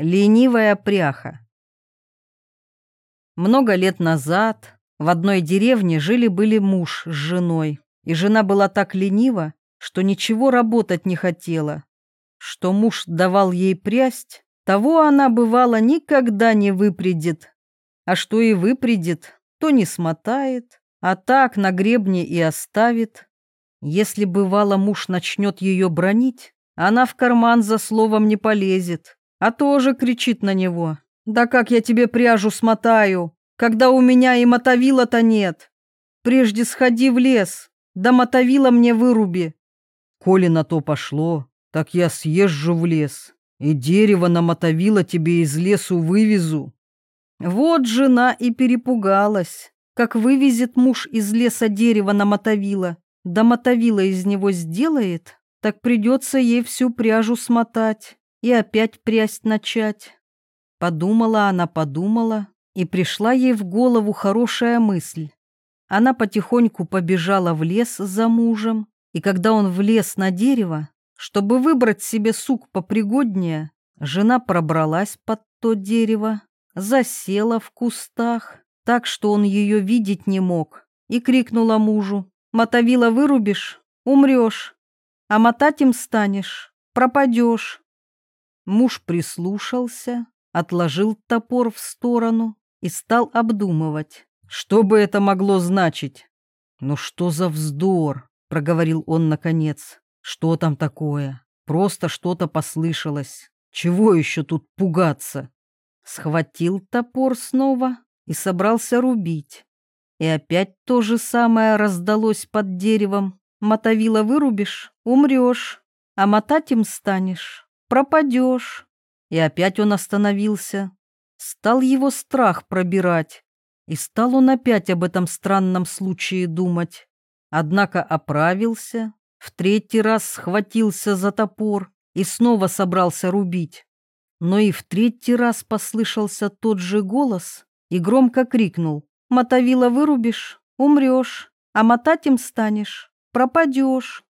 Ленивая пряха. Много лет назад в одной деревне жили-были муж с женой, и жена была так ленива, что ничего работать не хотела. Что муж давал ей прясть, того она, бывало, никогда не выпредит, а что и выпредит, то не смотает, а так на гребне и оставит. Если, бывало, муж начнет ее бронить, она в карман за словом не полезет а тоже кричит на него. «Да как я тебе пряжу смотаю, когда у меня и мотовила-то нет? Прежде сходи в лес, да мотовила мне выруби». «Коли на то пошло, так я съезжу в лес, и дерево на мотовила тебе из лесу вывезу». Вот жена и перепугалась, как вывезет муж из леса дерево на мотовила, да мотовила из него сделает, так придется ей всю пряжу смотать и опять прясть начать. Подумала она, подумала, и пришла ей в голову хорошая мысль. Она потихоньку побежала в лес за мужем, и когда он влез на дерево, чтобы выбрать себе сук попригоднее, жена пробралась под то дерево, засела в кустах, так что он ее видеть не мог, и крикнула мужу, «Мотовила вырубишь, умрешь, а мотать им станешь, пропадешь». Муж прислушался, отложил топор в сторону и стал обдумывать, что бы это могло значить. «Ну что за вздор?» — проговорил он наконец. «Что там такое? Просто что-то послышалось. Чего еще тут пугаться?» Схватил топор снова и собрался рубить. И опять то же самое раздалось под деревом. Мотовила вырубишь — умрешь, а мотать им станешь пропадешь. И опять он остановился. Стал его страх пробирать, и стал он опять об этом странном случае думать. Однако оправился, в третий раз схватился за топор и снова собрался рубить. Но и в третий раз послышался тот же голос и громко крикнул «Мотовила вырубишь, умрешь, а мотать им станешь, пропадешь».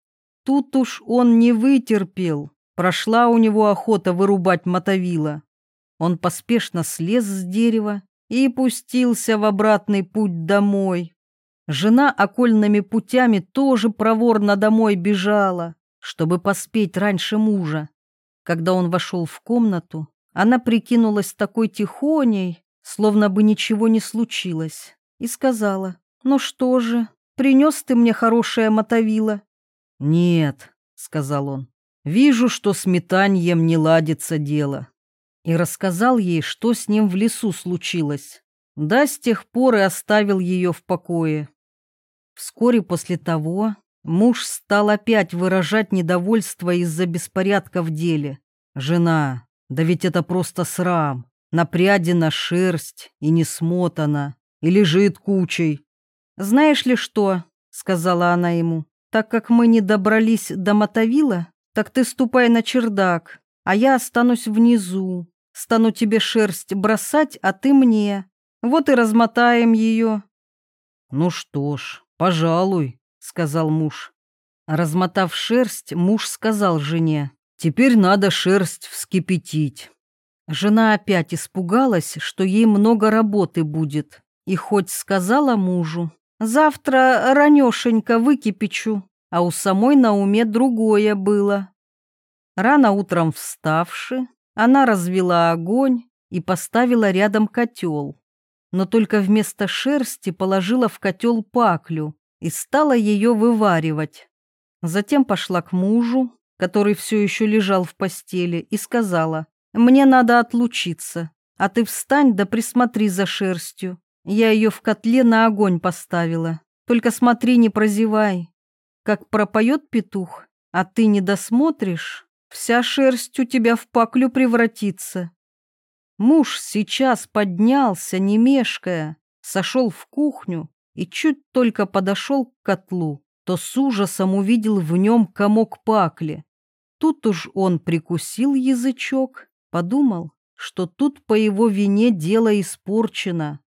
Тут уж он не вытерпел Прошла у него охота вырубать мотовила. Он поспешно слез с дерева и пустился в обратный путь домой. Жена окольными путями тоже проворно домой бежала, чтобы поспеть раньше мужа. Когда он вошел в комнату, она прикинулась такой тихоней, словно бы ничего не случилось, и сказала, «Ну что же, принес ты мне хорошее мотовило?» «Нет», — сказал он, Вижу, что с метанием не ладится дело. И рассказал ей, что с ним в лесу случилось. Да, с тех пор и оставил ее в покое. Вскоре после того муж стал опять выражать недовольство из-за беспорядка в деле. «Жена, да ведь это просто срам. Напрядена шерсть и не смотана, и лежит кучей». «Знаешь ли что?» — сказала она ему. «Так как мы не добрались до Мотовила, так ты ступай на чердак, а я останусь внизу. Стану тебе шерсть бросать, а ты мне. Вот и размотаем ее. Ну что ж, пожалуй, сказал муж. Размотав шерсть, муж сказал жене. Теперь надо шерсть вскипятить. Жена опять испугалась, что ей много работы будет, и хоть сказала мужу, «Завтра ранешенько выкипячу», а у самой на уме другое было. Рано утром вставши, она развела огонь и поставила рядом котел, но только вместо шерсти положила в котел паклю и стала ее вываривать. Затем пошла к мужу, который все еще лежал в постели, и сказала, «Мне надо отлучиться, а ты встань да присмотри за шерстью. Я ее в котле на огонь поставила, только смотри, не прозевай, как пропоет петух, а ты не досмотришь, вся шерсть у тебя в паклю превратится. Муж сейчас поднялся, не мешкая, сошел в кухню и чуть только подошел к котлу, то с ужасом увидел в нем комок пакли. Тут уж он прикусил язычок, подумал, что тут по его вине дело испорчено.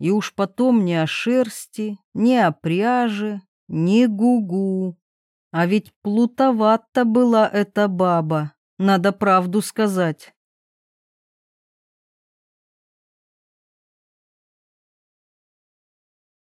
И уж потом ни о шерсти, ни о пряже, не гугу. А ведь плутовата была эта баба, надо правду сказать.